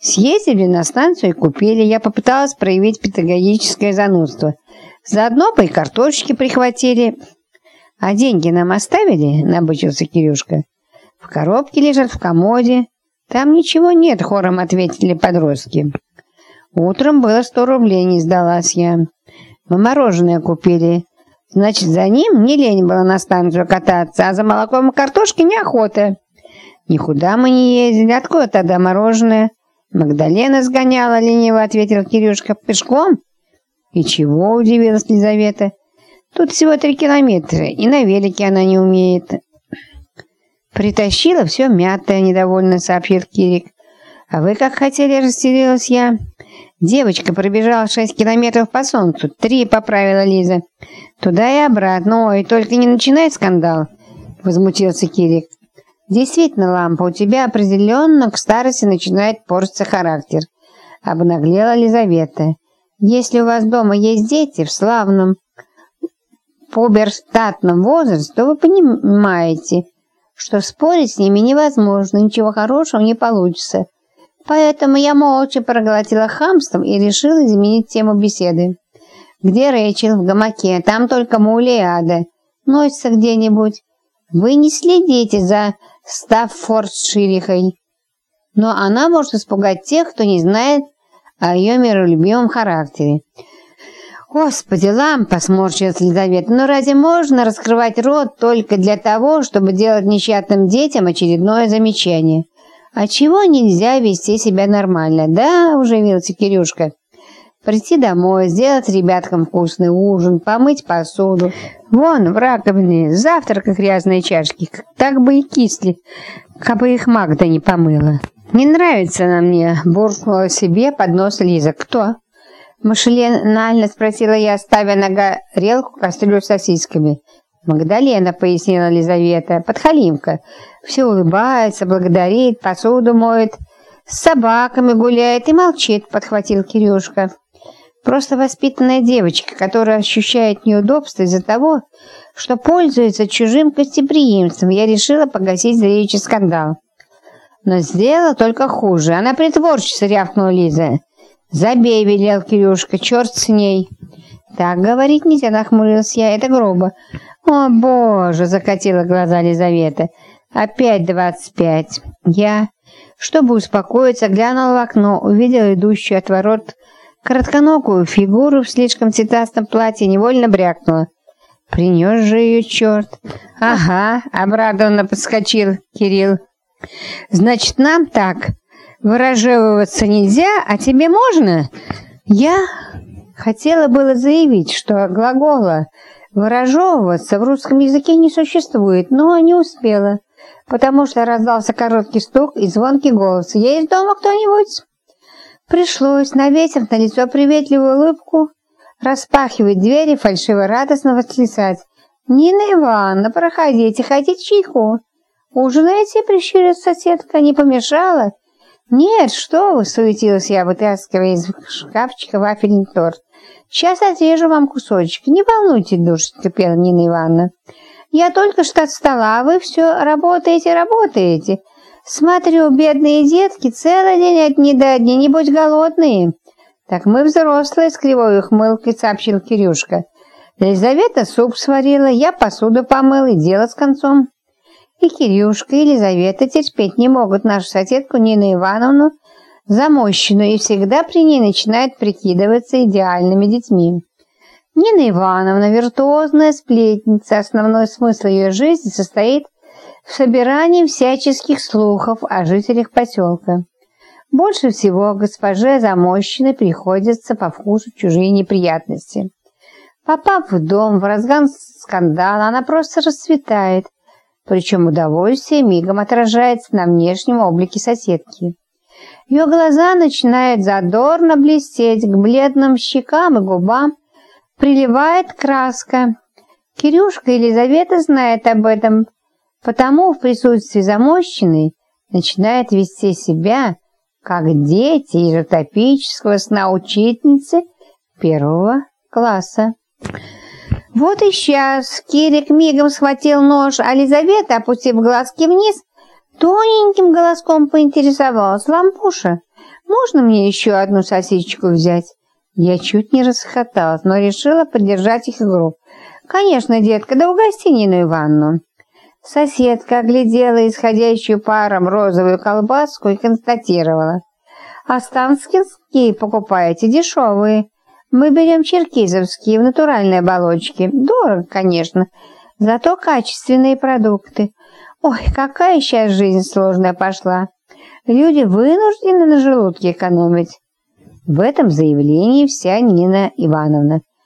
Съездили на станцию и купили. Я попыталась проявить педагогическое занудство. Заодно по и картошечки прихватили. А деньги нам оставили, набычился Кирюшка. В коробке лежат в комоде. Там ничего нет, хором ответили подростки. Утром было сто рублей, не сдалась я. Мы мороженое купили. Значит, за ним не лень было на станцию кататься, а за молоком и картошкой неохота. Никуда мы не ездили. Откуда тогда мороженое? Магдалена сгоняла, лениво ответил Кирюшка. Пешком? И чего, удивилась Лизавета. Тут всего три километра, и на велике она не умеет. Притащила все мятое, недовольно сообщил Кирик. А вы как хотели, растерялась я. Девочка пробежала шесть километров по солнцу, три поправила Лиза. Туда и обратно. Ой, только не начинай скандал, возмутился Кирик. Действительно, Лампа, у тебя определенно к старости начинает портиться характер. Обнаглела Лизавета. Если у вас дома есть дети в славном пуберстатном возрасте, то вы понимаете, что спорить с ними невозможно, ничего хорошего не получится. Поэтому я молча проглотила хамством и решила изменить тему беседы. «Где Рэйчел в гамаке? Там только Муля и Ада. Носится где-нибудь. Вы не следите за Стаффордширихой. Но она может испугать тех, кто не знает о ее миролюбивом характере. «Господи, лампа!» — сморщилась Лизавета. «Но разве можно раскрывать рот только для того, чтобы делать несчастным детям очередное замечание? А чего нельзя вести себя нормально?» «Да, — уживился Кирюшка. «Прийти домой, сделать ребяткам вкусный ужин, помыть посуду. Вон, в раковине, завтрака грязные чашки, так бы и кисли, как бы их Магда не помыла». «Не нравится она мне», — буркнула себе под нос Лиза. «Кто?» Машинально спросила я, ставя на горелку кастрюлю с сосисками. «Магдалена», — пояснила Лизавета, — «подхалимка. Все улыбается, благодарит, посуду моет, с собаками гуляет и молчит», — подхватил Кирюшка. «Просто воспитанная девочка, которая ощущает неудобство из-за того, что пользуется чужим гостеприимством. Я решила погасить зрелищный скандал». Но сделала только хуже. Она притворщица, рявкнула Лиза. «Забей», — велел Кирюшка, — «черт с ней». «Так говорить нельзя», — нахмурился я, — «это грубо». «О, боже!» — закатила глаза Лизавета. «Опять двадцать пять». Я, чтобы успокоиться, глянула в окно, увидела идущую от ворот коротконогую фигуру в слишком цветастом платье, невольно брякнула. «Принес же ее черт!» «Ага!» — обрадованно подскочил Кирилл. «Значит, нам так...» выражевываться нельзя, а тебе можно?» Я хотела было заявить, что глагола «выражевываться» в русском языке не существует, но не успела, потому что раздался короткий стук и звонкий голос. «Есть дома кто-нибудь?» Пришлось, навесив на лицо приветливую улыбку, распахивать двери, фальшиво-радостно восклицать. «Нина Ивановна, проходите, хотите чайку?» «Ужинаете?» — прищурилась соседка. «Не помешала?» «Нет, что вы!» — суетилась я, вытаскивая из шкафчика вафельный торт. «Сейчас отрежу вам кусочек. Не волнуйтесь, душечка, пела Нина Ивановна. Я только что от стола, а вы все работаете, работаете. Смотрю, бедные детки целый день одни до одни, небось голодные». «Так мы взрослые», — с кривой ухмылкой сообщил Кирюшка. Елизавета суп сварила, я посуду помыл и дело с концом. И Кирюшка, и Елизавета терпеть не могут нашу соседку Нину Ивановну, замощенную, и всегда при ней начинают прикидываться идеальными детьми. Нина Ивановна – виртуозная сплетница, основной смысл ее жизни состоит в собирании всяческих слухов о жителях поселка. Больше всего госпоже Замощиной приходится по вкусу чужие неприятности. Попав в дом в разган скандала, она просто расцветает – причем удовольствие мигом отражается на внешнем облике соседки. Ее глаза начинают задорно блестеть, к бледным щекам и губам приливает краска. Кирюшка Елизавета знает об этом, потому в присутствии замощенной начинает вести себя, как дети из утопического сна учительницы первого класса. Вот и сейчас Кирик мигом схватил нож, а Лизавета, опустив глазки вниз, тоненьким голоском поинтересовалась. «Лампуша, Можно мне еще одну сосисочку взять?» Я чуть не расхоталась, но решила поддержать их игру. «Конечно, детка, да угости Нину Ивановну». Соседка оглядела исходящую паром розовую колбаску и констатировала. «Останкинские покупаете дешевые. Мы берем черкизовские в натуральной оболочке. Дорого, конечно, зато качественные продукты. Ой, какая сейчас жизнь сложная пошла. Люди вынуждены на желудке экономить». В этом заявлении вся Нина Ивановна.